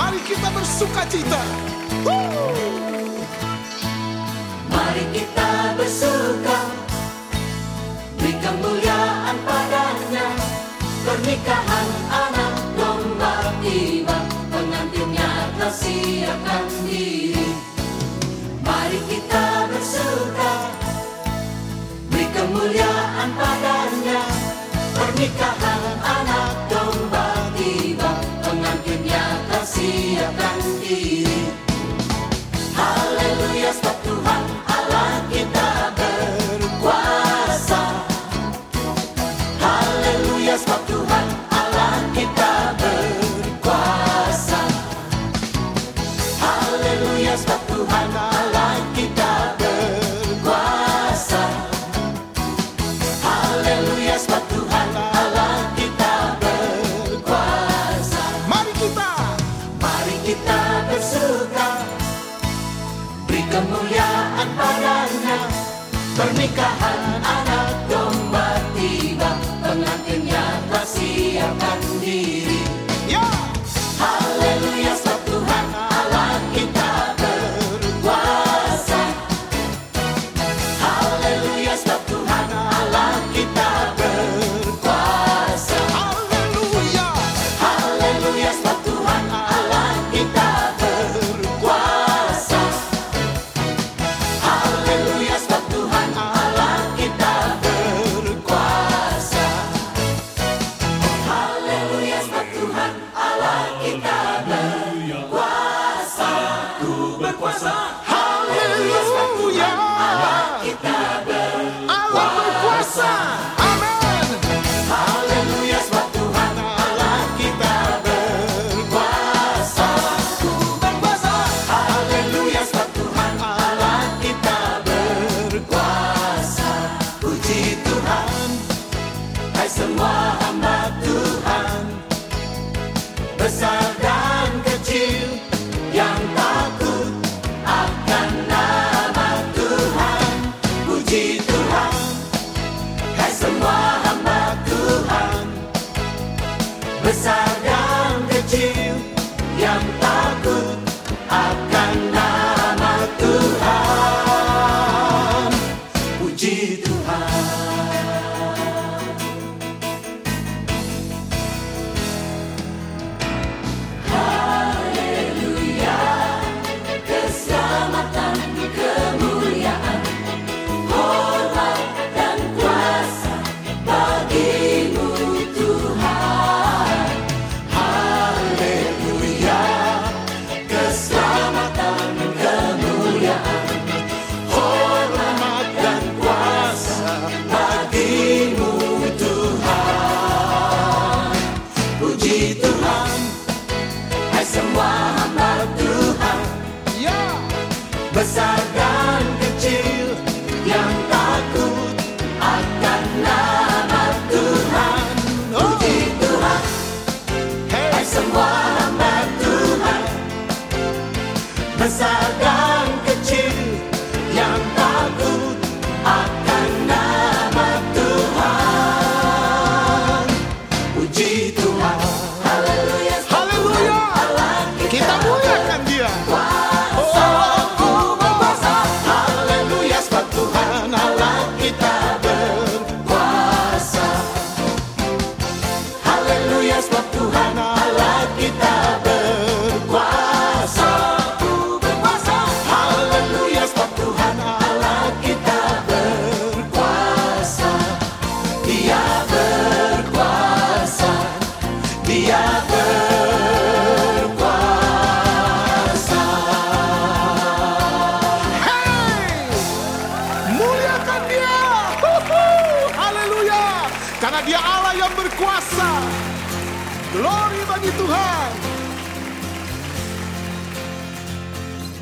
Mari kita bersuka cita. Woo! Mari kita bersuka. Beri kemuliaan padanya. Pernikahan anak domba tiba. Pengantinnya telah siapkan diri. Mari kita bersuka. Beri kemuliaan padanya. Pernikahan كحل beside. side Dia Allah yang berkuasa. Glory bagi Tuhan.